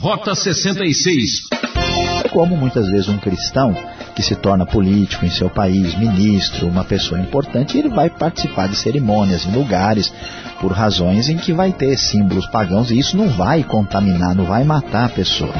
Rota 66. É como muitas vezes um cristão que se torna político em seu país, ministro, uma pessoa importante, ele vai participar de cerimônias em lugares por razões em que vai ter símbolos pagãos e isso não vai contaminar, não vai matar a pessoa.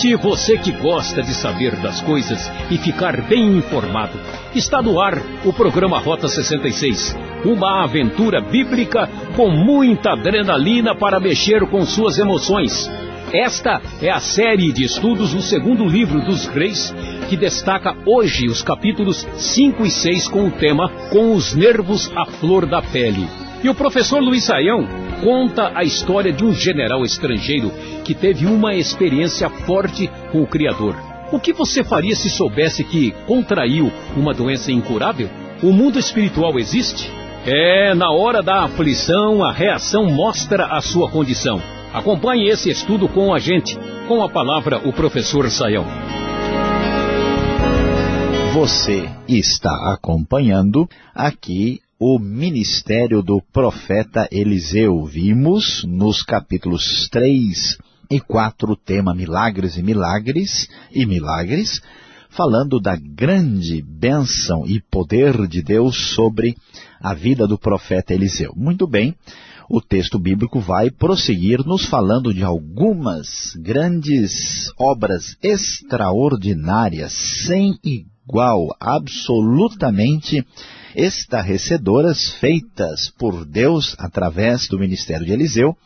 Ouvinte, você que gosta de saber das coisas e ficar bem informado, está no ar o programa Rota 66. Uma aventura bíblica com muita adrenalina para mexer com suas emoções. Esta é a série de estudos do segundo livro dos Reis, que destaca hoje os capítulos 5 e 6 com o tema Com os Nervos à Flor da Pele. E o professor Luiz Saião conta a história de um general estrangeiro que teve uma experiência forte com o Criador. O que você faria se soubesse que contraiu uma doença incurável? O mundo espiritual existe? É, na hora da aflição, a reação mostra a sua condição. Acompanhe esse estudo com a gente. Com a palavra, o professor Saião. Você está acompanhando aqui o ministério do profeta Eliseu. Vimos nos capítulos 3 e 4 o tema milagres e milagres e milagres, falando da grande bênção e poder de Deus sobre a vida do profeta Eliseu. Muito bem, o texto bíblico vai prosseguir nos falando de algumas grandes obras extraordinárias, sem igual, absolutamente estarrecedoras feitas por Deus através do ministério de Eliseu.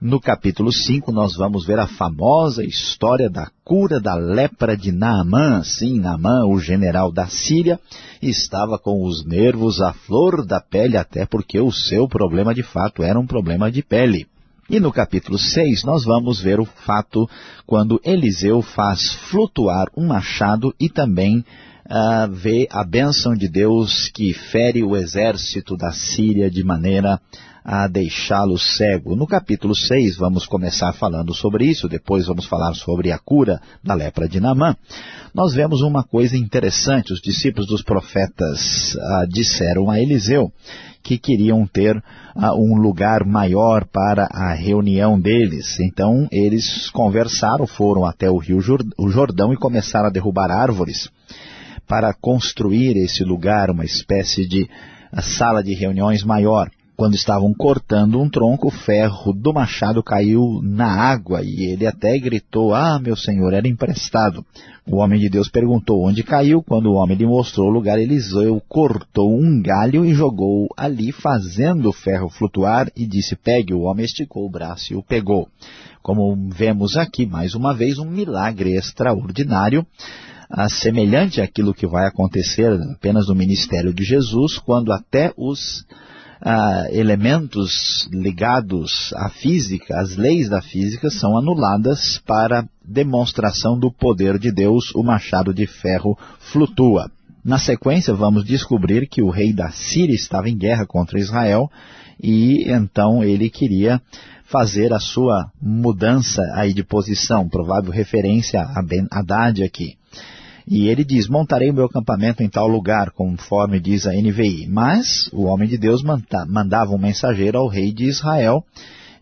No capítulo 5 nós vamos ver a famosa história da cura da lepra de Naamã. Sim, Naamã, o general da Síria, estava com os nervos à flor da pele, até porque o seu problema de fato era um problema de pele. E no capítulo 6 nós vamos ver o fato quando Eliseu faz flutuar um machado e também vê a bênção de Deus que fere o exército da Síria de maneira a deixá-lo cego. No capítulo 6 vamos começar falando sobre isso, depois vamos falar sobre a cura da lepra de Namã. Nós vemos uma coisa interessante, os discípulos dos profetas ah, disseram a Eliseu que queriam ter ah, um lugar maior para a reunião deles. Então eles conversaram, foram até o rio Jordão e começaram a derrubar árvores para construir esse lugar, uma espécie de sala de reuniões maior. Quando estavam cortando um tronco, o ferro do machado caiu na água e ele até gritou, ah, meu senhor, era emprestado. O homem de Deus perguntou onde caiu. Quando o homem lhe mostrou o lugar, Eliseu cortou um galho e jogou ali, fazendo o ferro flutuar, e disse, pegue. O homem esticou o braço e o pegou. Como vemos aqui, mais uma vez, um milagre extraordinário ah, semelhante àquilo que vai acontecer apenas no ministério de Jesus, quando até os ah, elementos ligados à física, às leis da física, são anuladas para demonstração do poder de Deus, o machado de ferro flutua. Na sequência, vamos descobrir que o rei da Síria estava em guerra contra Israel e então ele queria fazer a sua mudança aí de posição, provável referência a Ben Haddad aqui. E ele diz, montarei o meu acampamento em tal lugar, conforme diz a NVI. Mas o homem de Deus mandava um mensageiro ao rei de Israel,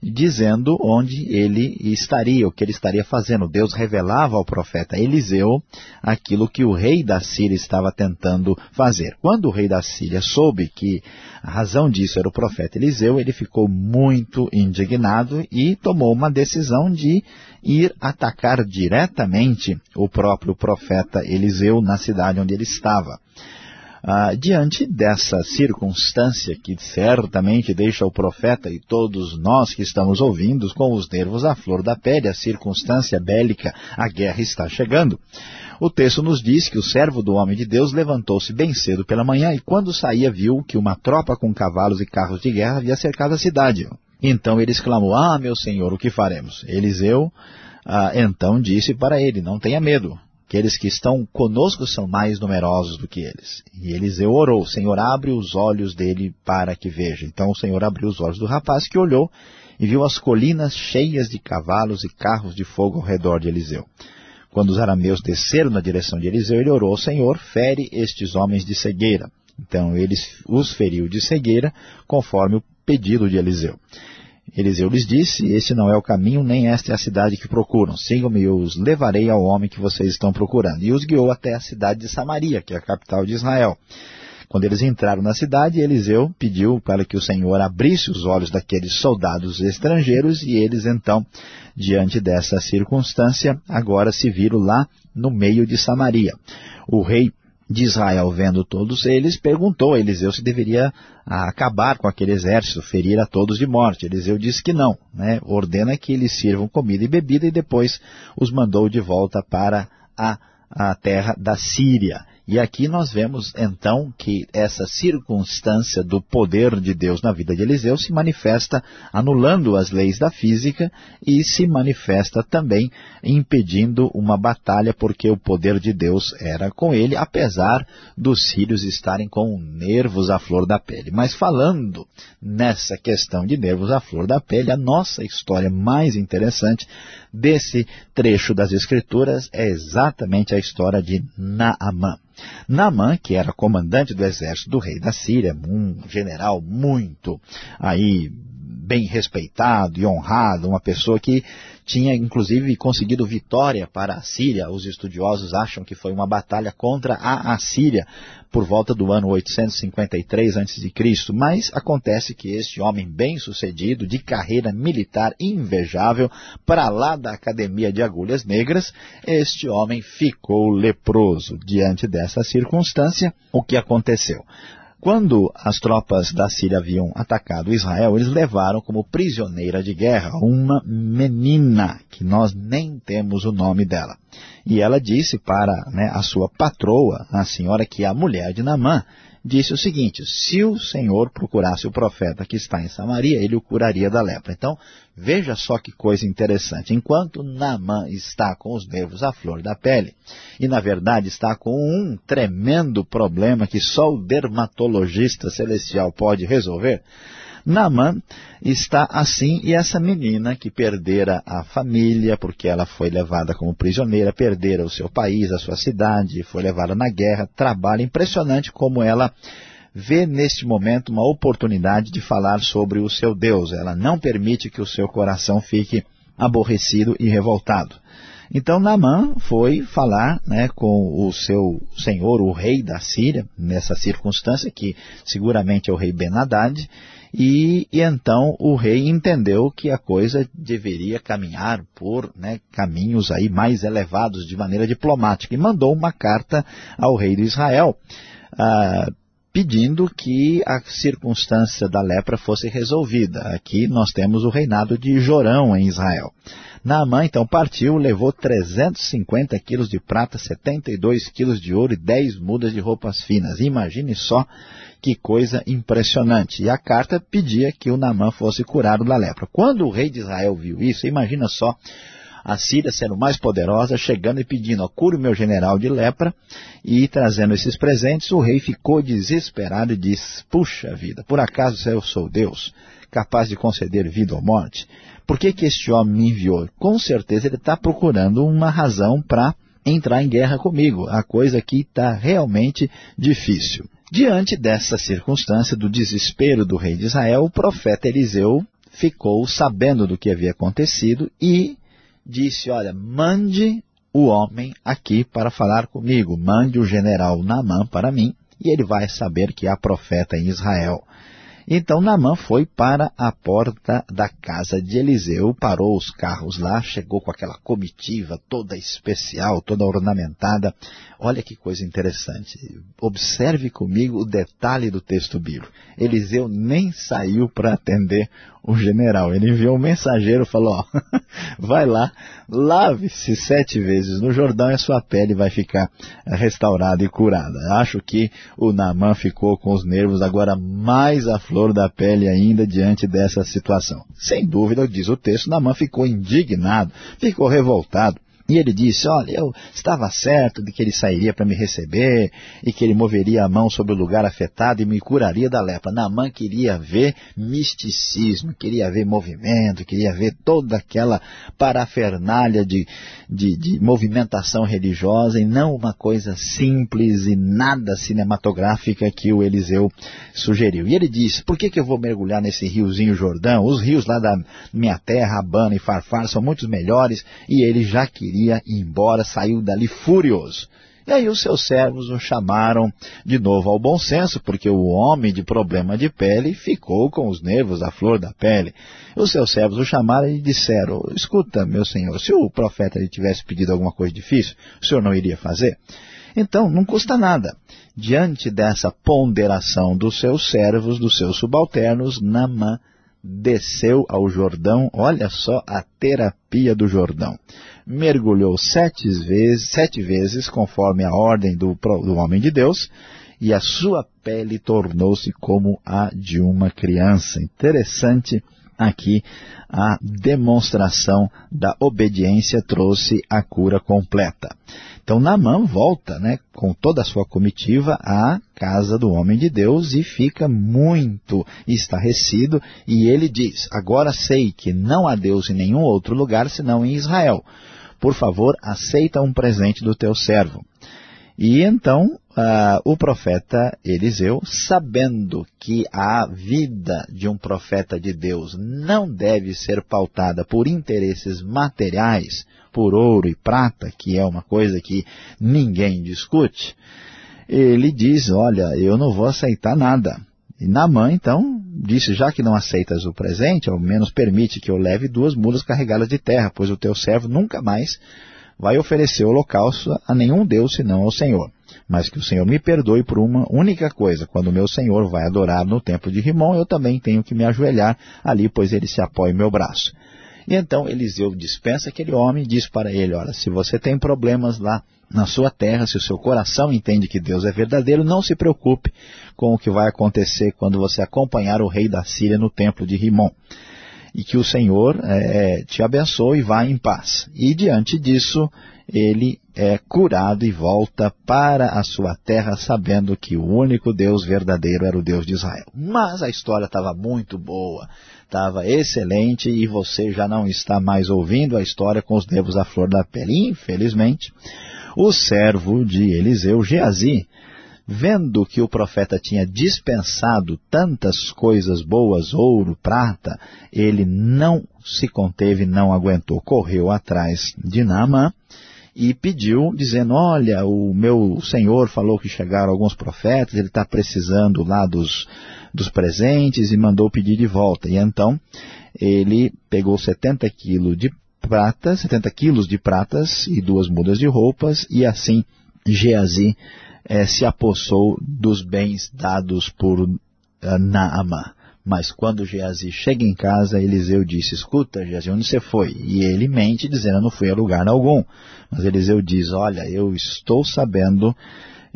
dizendo onde ele estaria, o que ele estaria fazendo. Deus revelava ao profeta Eliseu aquilo que o rei da Síria estava tentando fazer. Quando o rei da Síria soube que a razão disso era o profeta Eliseu, ele ficou muito indignado e tomou uma decisão de ir atacar diretamente o próprio profeta Eliseu na cidade onde ele estava. Ah, diante dessa circunstância que certamente deixa o profeta e todos nós que estamos ouvindo com os nervos à flor da pele, a circunstância bélica, a guerra está chegando. O texto nos diz que o servo do homem de Deus levantou-se bem cedo pela manhã e quando saía viu que uma tropa com cavalos e carros de guerra havia cercado a cidade. Então ele exclamou, ah, meu senhor, o que faremos? Eliseu ah, então disse para ele, não tenha medo, aqueles que estão conosco são mais numerosos do que eles. E Eliseu orou, Senhor, abre os olhos dele para que veja. Então o Senhor abriu os olhos do rapaz que olhou e viu as colinas cheias de cavalos e carros de fogo ao redor de Eliseu. Quando os arameus desceram na direção de Eliseu, ele orou Senhor, fere estes homens de cegueira. Então ele os feriu de cegueira, conforme o pedido de Eliseu. Eliseu lhes disse, este não é o caminho, nem esta é a cidade que procuram. Sigam-me eu os levarei ao homem que vocês estão procurando. E os guiou até a cidade de Samaria, que é a capital de Israel. Quando eles entraram na cidade, Eliseu pediu para que o Senhor abrisse os olhos daqueles soldados estrangeiros e eles então, diante dessa circunstância, agora se viram lá no meio de Samaria. O rei de Israel, vendo todos eles, perguntou a Eliseu se deveria acabar com aquele exército, ferir a todos de morte. Eliseu disse que não, né? ordena que eles sirvam comida e bebida e depois os mandou de volta para a, a terra da Síria. E aqui nós vemos então que essa circunstância do poder de Deus na vida de Eliseu se manifesta anulando as leis da física e se manifesta também impedindo uma batalha porque o poder de Deus era com ele, apesar dos sírios estarem com nervos à flor da pele. Mas falando nessa questão de nervos à flor da pele, a nossa história mais interessante desse trecho das Escrituras é exatamente a história de Naamã. Naamã, que era comandante do exército do rei da Síria, um general muito aí bem respeitado e honrado, uma pessoa que tinha inclusive conseguido vitória para a Síria. Os estudiosos acham que foi uma batalha contra a Assíria por volta do ano 853 a.C., mas acontece que este homem bem-sucedido, de carreira militar invejável, para lá da Academia de Agulhas Negras, este homem ficou leproso. Diante dessa circunstância, o que aconteceu? Quando as tropas da Síria haviam atacado Israel, eles levaram como prisioneira de guerra uma menina, que nós nem temos o nome dela. E ela disse para né, a sua patroa, a senhora que é a mulher de Namã, disse o seguinte, se o Senhor procurasse o profeta que está em Samaria, ele o curaria da lepra. Então, veja só que coisa interessante. Enquanto Naamã está com os nervos à flor da pele, e na verdade está com um tremendo problema que só o dermatologista celestial pode resolver, Naamã está assim, e essa menina que perdera a família, porque ela foi levada como prisioneira, perdera o seu país, a sua cidade, foi levada na guerra, trabalha impressionante como ela vê neste momento uma oportunidade de falar sobre o seu Deus. Ela não permite que o seu coração fique aborrecido e revoltado. Então Naamã foi falar né, com o seu senhor, o rei da Síria, nessa circunstância, que seguramente é o rei Ben-Hadad, e, e, então o rei entendeu que a coisa deveria caminhar por né, caminhos aí mais elevados de maneira diplomática e mandou uma carta ao rei de Israel ah, pedindo que a circunstância da lepra fosse resolvida. Aqui nós temos o reinado de Jorão em Israel. Naamã então partiu, levou 350 quilos de prata, 72 quilos de ouro e 10 mudas de roupas finas. Imagine só que coisa impressionante. E a carta pedia que o Naamã fosse curado da lepra. Quando o rei de Israel viu isso, imagina só a Síria sendo mais poderosa, chegando e pedindo, ó, cure o meu general de lepra, e trazendo esses presentes, o rei ficou desesperado e disse, puxa vida, por acaso eu sou Deus, capaz de conceder vida ou morte? Por que, que este homem me enviou? Com certeza ele está procurando uma razão para entrar em guerra comigo. A coisa aqui está realmente difícil. Diante dessa circunstância do desespero do rei de Israel, o profeta Eliseu ficou sabendo do que havia acontecido e disse, olha, mande o homem aqui para falar comigo, mande o general Naamã para mim, e ele vai saber que há profeta em Israel. Então Naamã foi para a porta da casa de Eliseu, parou os carros lá, chegou com aquela comitiva toda especial, toda ornamentada. Olha que coisa interessante. Observe comigo o detalhe do texto bíblico. Eliseu nem saiu para atender o general. Ele enviou um mensageiro e falou, ó, vai lá, lave-se sete vezes no Jordão e a sua pele vai ficar restaurada e curada. Acho que o Naamã ficou com os nervos agora mais à flor da pele ainda diante dessa situação. Sem dúvida, diz o texto, Naamã ficou indignado, ficou revoltado E ele disse, olha, eu estava certo de que ele sairia para me receber e que ele moveria a mão sobre o lugar afetado e me curaria da lepra. Naamã queria ver misticismo, queria ver movimento, queria ver toda aquela parafernália de, de, de movimentação religiosa e não uma coisa simples e nada cinematográfica que o Eliseu sugeriu. E ele disse, por que, que eu vou mergulhar nesse riozinho Jordão? Os rios lá da minha terra, Abana e Farfar, são muito melhores e ele já queria ir embora, saiu dali furioso. E aí os seus servos o chamaram de novo ao bom senso, porque o homem de problema de pele ficou com os nervos à flor da pele. Os seus servos o chamaram e disseram, escuta, meu senhor, se o profeta lhe tivesse pedido alguma coisa difícil, o senhor não iria fazer? Então, não custa nada. Diante dessa ponderação dos seus servos, dos seus subalternos, Namã desceu ao Jordão, olha só a terapia do Jordão mergulhou sete vezes, sete vezes conforme a ordem do, do homem de Deus, e a sua pele tornou-se como a de uma criança. Interessante aqui a demonstração da obediência trouxe a cura completa. Então Naamã volta né, com toda a sua comitiva à casa do homem de Deus e fica muito estarrecido e ele diz, agora sei que não há Deus em nenhum outro lugar senão em Israel por favor, aceita um presente do teu servo. E então uh, o profeta Eliseu, sabendo que a vida de um profeta de Deus não deve ser pautada por interesses materiais, por ouro e prata, que é uma coisa que ninguém discute, ele diz, olha, eu não vou aceitar nada. E Namã, então, disse, já que não aceitas o presente, ao menos permite que eu leve duas mulas carregadas de terra, pois o teu servo nunca mais vai oferecer holocausto a nenhum Deus senão ao Senhor. Mas que o Senhor me perdoe por uma única coisa. Quando meu Senhor vai adorar no templo de Rimon, eu também tenho que me ajoelhar ali, pois ele se apoia em meu braço. E então Eliseu dispensa aquele homem e diz para ele, olha, se você tem problemas lá na sua terra, se o seu coração entende que Deus é verdadeiro, não se preocupe com o que vai acontecer quando você acompanhar o rei da Síria no templo de Rimon. E que o Senhor é, te abençoe e vá em paz. E diante disso, ele é curado e volta para a sua terra sabendo que o único Deus verdadeiro era o Deus de Israel. Mas a história estava muito boa, estava excelente e você já não está mais ouvindo a história com os nervos à flor da pele. Infelizmente, o servo de Eliseu, Geazi, vendo que o profeta tinha dispensado tantas coisas boas, ouro, prata, ele não se conteve, não aguentou, correu atrás de Naamã e pediu, dizendo, olha, o meu senhor falou que chegaram alguns profetas, ele está precisando lá dos, dos presentes e mandou pedir de volta. E então ele pegou 70 quilos de prata, 70 quilos de pratas e duas mudas de roupas, e assim Geazi eh, se apossou dos bens dados por uh. Mas quando Geazi chega em casa, Eliseu disse, escuta, Geazi, onde você foi? E ele mente, dizendo, eu não fui a lugar algum. Mas Eliseu diz, olha, eu estou sabendo,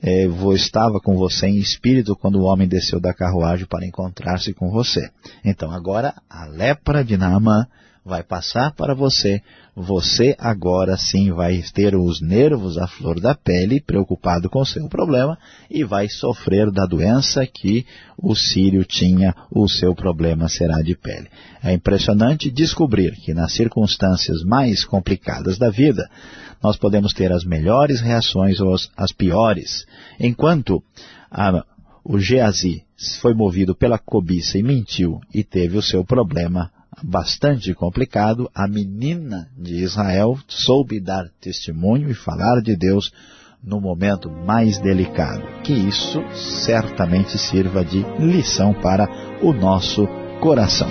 eh, vou, estava com você em espírito quando o homem desceu da carruagem para encontrar-se com você. Então agora, a lepra de Naamã vai passar para você. Você agora sim vai ter os nervos à flor da pele, preocupado com o seu problema, e vai sofrer da doença que o sírio tinha, o seu problema será de pele. É impressionante descobrir que nas circunstâncias mais complicadas da vida, nós podemos ter as melhores reações ou as piores. Enquanto a, o Geazi foi movido pela cobiça e mentiu e teve o seu problema bastante complicado, a menina de Israel soube dar testemunho e falar de Deus no momento mais delicado. Que isso certamente sirva de lição para o nosso coração.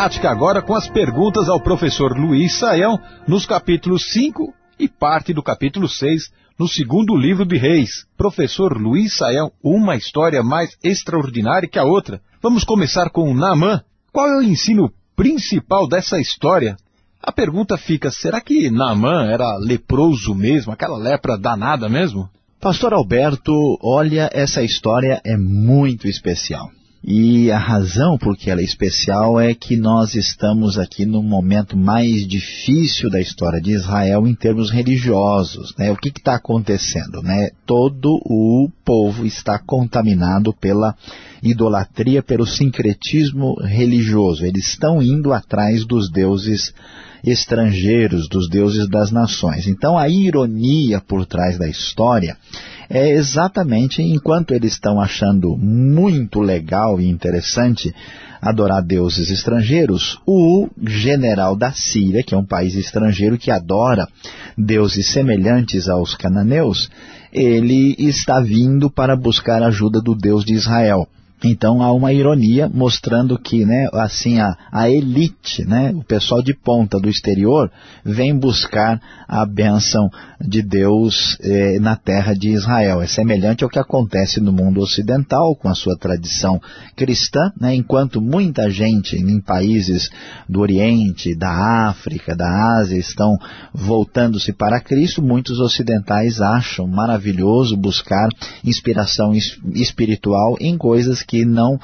Prática agora com as perguntas ao professor Luiz Saião nos capítulos 5 e parte do capítulo 6 no segundo livro de Reis. Professor Luiz Saião, uma história mais extraordinária que a outra. Vamos começar com Naamã. Qual é o ensino principal dessa história? A pergunta fica, será que Naamã era leproso mesmo, aquela lepra danada mesmo? Pastor Alberto, olha, essa história é muito especial. E a razão por que ela é especial é que nós estamos aqui no momento mais difícil da história de Israel em termos religiosos. Né? O que está acontecendo? Né? Todo o povo está contaminado pela idolatria, pelo sincretismo religioso. Eles estão indo atrás dos deuses estrangeiros, dos deuses das nações. Então a ironia por trás da história é exatamente enquanto eles estão achando muito legal e interessante adorar deuses estrangeiros, o general da Síria, que é um país estrangeiro que adora deuses semelhantes aos cananeus, ele está vindo para buscar a ajuda do Deus de Israel. Então há uma ironia mostrando que, né, assim, a, a elite, né, o pessoal de ponta do exterior, vem buscar a bênção de Deus eh, na terra de Israel. É semelhante ao que acontece no mundo ocidental, com a sua tradição cristã, né, enquanto muita gente em países do Oriente, da África, da Ásia estão voltando-se para Cristo, muitos ocidentais acham maravilhoso buscar inspiração espiritual em coisas que não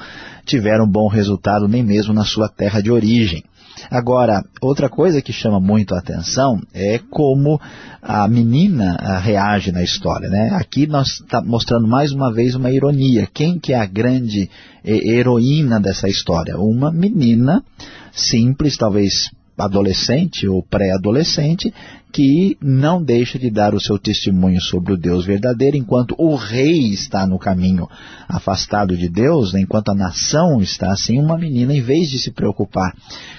tiveram bom resultado nem mesmo na sua terra de origem. Agora, outra coisa que chama muito a atenção é como a menina reage na história. Né? Aqui nós estamos tá mostrando mais uma vez uma ironia. Quem que é a grande heroína dessa história? Uma menina simples, talvez adolescente ou pré-adolescente, que não deixa de dar o seu testemunho sobre o Deus verdadeiro, enquanto o rei está no caminho afastado de Deus, né, enquanto a nação está assim, uma menina, em vez de se preocupar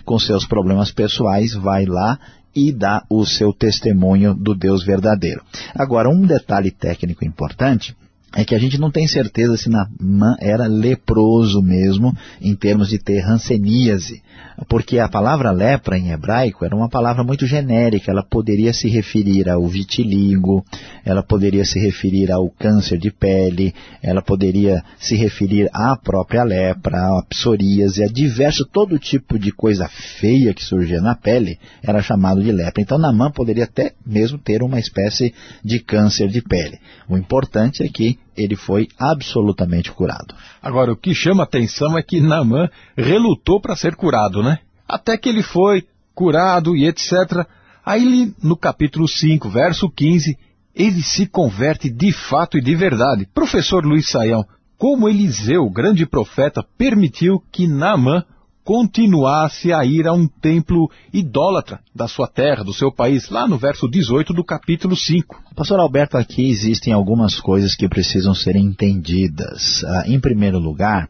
com seus problemas pessoais, vai lá e dá o seu testemunho do Deus verdadeiro. Agora, um detalhe técnico importante é que a gente não tem certeza se Naamã era leproso mesmo, em termos de ter ranceníase, porque a palavra lepra em hebraico era uma palavra muito genérica, ela poderia se referir ao vitiligo, ela poderia se referir ao câncer de pele, ela poderia se referir à própria lepra, à psoríase, a diverso, todo tipo de coisa feia que surgia na pele era chamado de lepra. Então Naamã poderia até mesmo ter uma espécie de câncer de pele. O importante é que ele foi absolutamente curado. Agora, o que chama atenção é que Naamã relutou para ser curado, né? Até que ele foi curado e etc. Aí, no capítulo 5, verso 15, ele se converte de fato e de verdade. Professor Luiz Saião, como Eliseu, grande profeta, permitiu que Naamã continuasse a ir a um templo idólatra da sua terra, do seu país, lá no verso 18 do capítulo 5. Pastor Alberto, aqui existem algumas coisas que precisam ser entendidas. Ah, em primeiro lugar,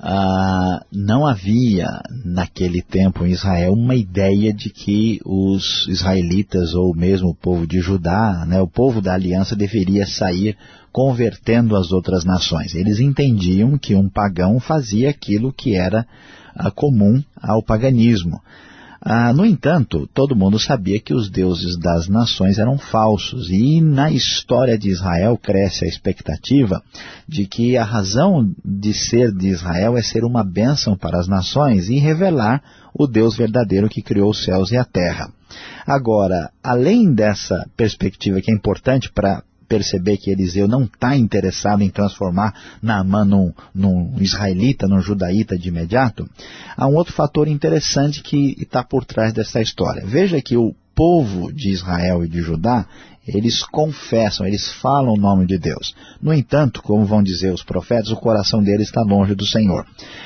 ah, não havia naquele tempo em Israel uma ideia de que os israelitas ou mesmo o povo de Judá, né, o povo da aliança deveria sair convertendo as outras nações. Eles entendiam que um pagão fazia aquilo que era comum ao paganismo. Ah, no entanto, todo mundo sabia que os deuses das nações eram falsos e na história de Israel cresce a expectativa de que a razão de ser de Israel é ser uma bênção para as nações e revelar o Deus verdadeiro que criou os céus e a terra. Agora, além dessa perspectiva que é importante para perceber que Eliseu não está interessado em transformar Naamã num, num israelita, num judaíta de imediato, há um outro fator interessante que está por trás dessa história. Veja que o povo de Israel e de Judá, eles confessam, eles falam o nome de Deus. No entanto, como vão dizer os profetas, o coração deles está longe do Senhor.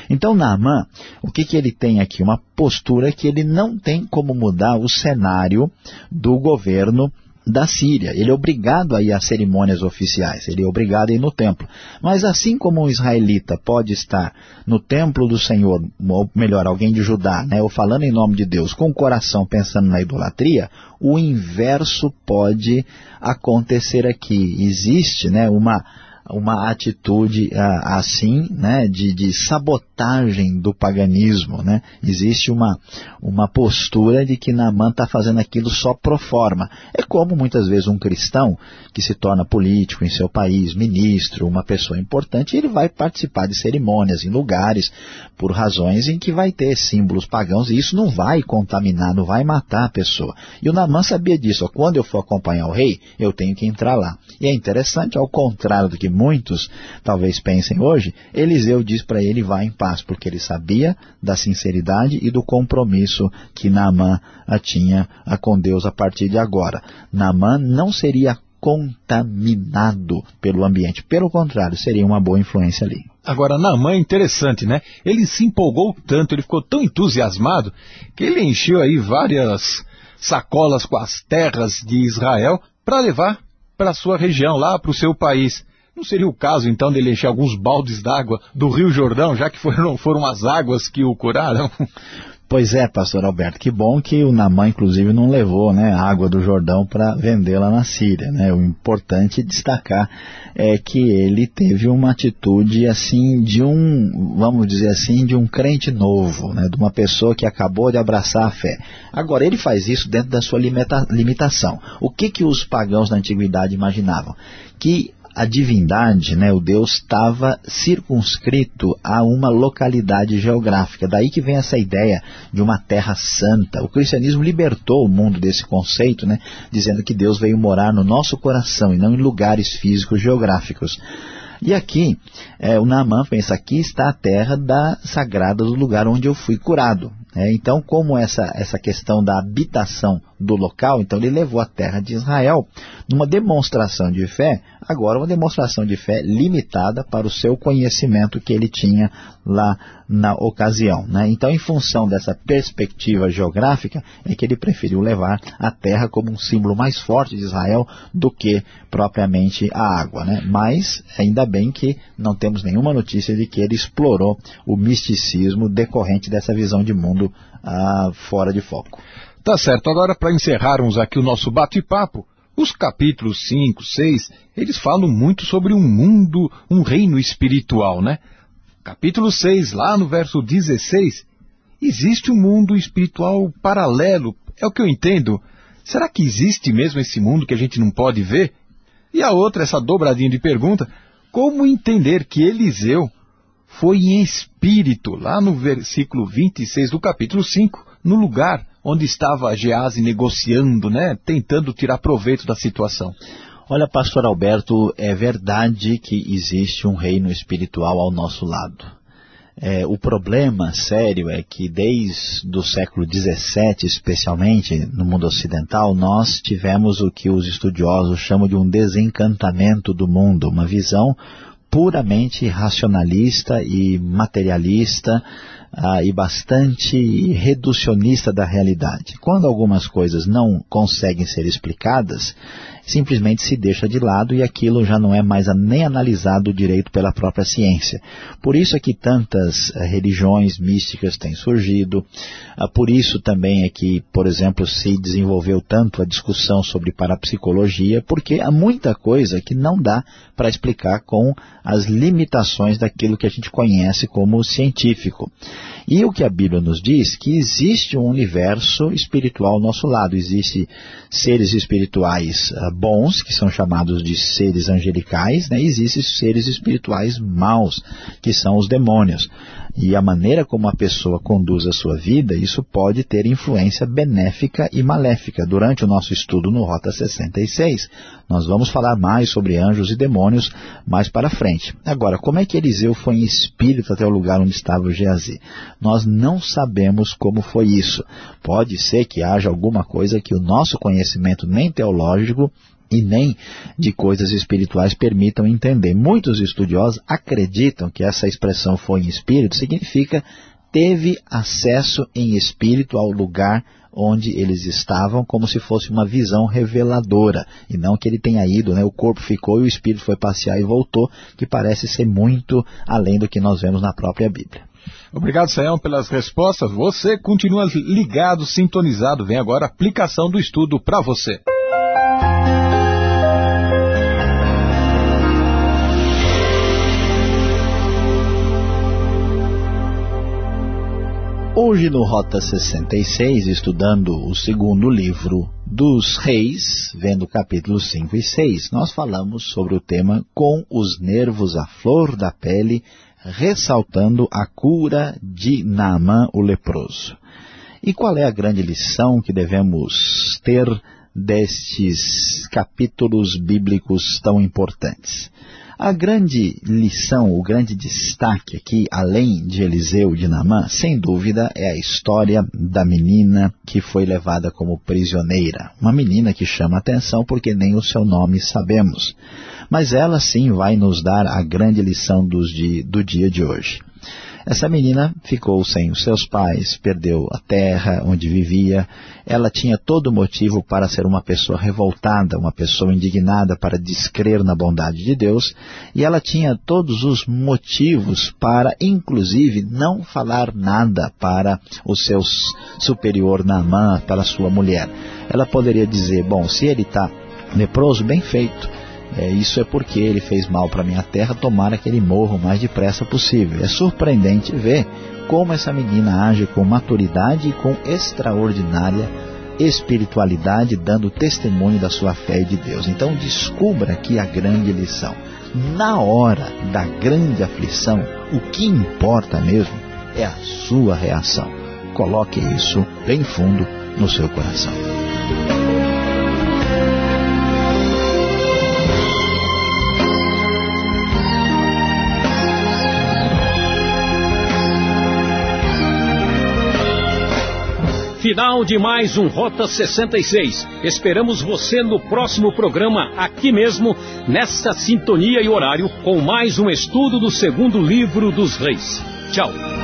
Então Naamã, o que, que ele tem aqui? Uma postura que ele não tem como mudar o cenário do governo da Síria. Ele é obrigado a ir às cerimônias oficiais, ele é obrigado a ir no templo. Mas assim como um israelita pode estar no templo do Senhor, ou melhor, alguém de Judá, né, ou falando em nome de Deus, com o coração pensando na idolatria, o inverso pode acontecer aqui. Existe né, uma uma atitude ah, assim, né, de, de, sabotagem do paganismo, né? Existe uma, uma postura de que Naamã está fazendo aquilo só pro forma. É como muitas vezes um cristão que se torna político em seu país, ministro, uma pessoa importante, ele vai participar de cerimônias em lugares por razões em que vai ter símbolos pagãos e isso não vai contaminar, não vai matar a pessoa. E o Naamã sabia disso, ó, quando eu for acompanhar o rei, eu tenho que entrar lá. E é interessante, ao contrário do que muitos talvez pensem hoje, Eliseu diz para ele, vá em paz, porque ele sabia da sinceridade e do compromisso que Naamã tinha com Deus a partir de agora. Naamã não seria contaminado pelo ambiente. Pelo contrário, seria uma boa influência ali. Agora, Naamã é interessante, né? Ele se empolgou tanto, ele ficou tão entusiasmado, que ele encheu aí várias sacolas com as terras de Israel para levar para a sua região, lá para o seu país. Não seria o caso, então, dele encher alguns baldes d'água do Rio Jordão, já que foram, foram as águas que o curaram? Pois é, pastor Alberto, que bom que o Namã, inclusive, não levou né, a água do Jordão para vendê-la na Síria. Né? O importante destacar é que ele teve uma atitude assim de um, vamos dizer assim, de um crente novo, né? de uma pessoa que acabou de abraçar a fé. Agora, ele faz isso dentro da sua limita limitação. O que, que os pagãos da antiguidade imaginavam? Que a divindade, né, o Deus, estava circunscrito a uma localidade geográfica. Daí que vem essa ideia de uma terra santa. O cristianismo libertou o mundo desse conceito, né, dizendo que Deus veio morar no nosso coração e não em lugares físicos geográficos. E aqui, é, o Naamã pensa, aqui está a terra da sagrada do lugar onde eu fui curado. É, então, como essa, essa questão da habitação do local, então ele levou a terra de Israel numa demonstração de fé, agora uma demonstração de fé limitada para o seu conhecimento que ele tinha lá na ocasião. Né? Então, em função dessa perspectiva geográfica, é que ele preferiu levar a terra como um símbolo mais forte de Israel do que propriamente a água. Né? Mas, ainda bem que não temos nenhuma notícia de que ele explorou o misticismo decorrente dessa visão de mundo ah, fora de foco. Tá certo. Agora, para encerrarmos aqui o nosso bate-papo, os capítulos 5, 6, eles falam muito sobre um mundo, um reino espiritual, né? Capítulo 6, lá no verso 16, existe um mundo espiritual paralelo, é o que eu entendo. Será que existe mesmo esse mundo que a gente não pode ver? E a outra, essa dobradinha de pergunta, como entender que Eliseu foi em espírito, lá no versículo 26 do capítulo 5, no lugar onde estava Gease negociando, né, tentando tirar proveito da situação. Olha, pastor Alberto, é verdade que existe um reino espiritual ao nosso lado. É, o problema sério é que desde o século XVII, especialmente no mundo ocidental, nós tivemos o que os estudiosos chamam de um desencantamento do mundo, uma visão puramente racionalista e materialista ah, e bastante reducionista da realidade. Quando algumas coisas não conseguem ser explicadas, simplesmente se deixa de lado e aquilo já não é mais nem analisado direito pela própria ciência. Por isso é que tantas uh, religiões místicas têm surgido, uh, por isso também é que, por exemplo, se desenvolveu tanto a discussão sobre parapsicologia, porque há muita coisa que não dá para explicar com as limitações daquilo que a gente conhece como científico. E o que a Bíblia nos diz, que existe um universo espiritual ao nosso lado, existe seres espirituais uh, bons, que são chamados de seres angelicais, né? existem seres espirituais maus, que são os demônios. E a maneira como a pessoa conduz a sua vida, isso pode ter influência benéfica e maléfica. Durante o nosso estudo no Rota 66, nós vamos falar mais sobre anjos e demônios mais para frente. Agora, como é que Eliseu foi em espírito até o lugar onde estava o Geazi? Nós não sabemos como foi isso. Pode ser que haja alguma coisa que o nosso conhecimento nem teológico e nem de coisas espirituais permitam entender. Muitos estudiosos acreditam que essa expressão foi em espírito significa teve acesso em espírito ao lugar onde eles estavam, como se fosse uma visão reveladora, e não que ele tenha ido, né? o corpo ficou e o espírito foi passear e voltou, que parece ser muito além do que nós vemos na própria Bíblia. Obrigado, Sayão, pelas respostas. Você continua ligado, sintonizado. Vem agora a aplicação do estudo para você. Hoje no Rota 66, estudando o segundo livro dos Reis, vendo capítulos 5 e 6, nós falamos sobre o tema com os nervos à flor da pele, ressaltando a cura de Naamã o leproso. E qual é a grande lição que devemos ter destes capítulos bíblicos tão importantes? A grande lição, o grande destaque aqui, além de Eliseu de Namã, sem dúvida, é a história da menina que foi levada como prisioneira. Uma menina que chama atenção porque nem o seu nome sabemos. Mas ela sim vai nos dar a grande lição dos do dia de hoje. Essa menina ficou sem os seus pais, perdeu a terra onde vivia. Ela tinha todo motivo para ser uma pessoa revoltada, uma pessoa indignada para descrer na bondade de Deus. E ela tinha todos os motivos para, inclusive, não falar nada para o seu superior Naamã, para sua mulher. Ela poderia dizer, bom, se ele está leproso, bem feito é, isso é porque ele fez mal para minha terra, tomara que ele morra o mais depressa possível. É surpreendente ver como essa menina age com maturidade e com extraordinária espiritualidade, dando testemunho da sua fé de Deus. Então descubra aqui a grande lição. Na hora da grande aflição, o que importa mesmo é a sua reação. Coloque isso bem fundo no seu coração. Final de mais um Rota 66. Esperamos você no próximo programa, aqui mesmo, nesta sintonia e horário, com mais um estudo do segundo livro dos Reis. Tchau.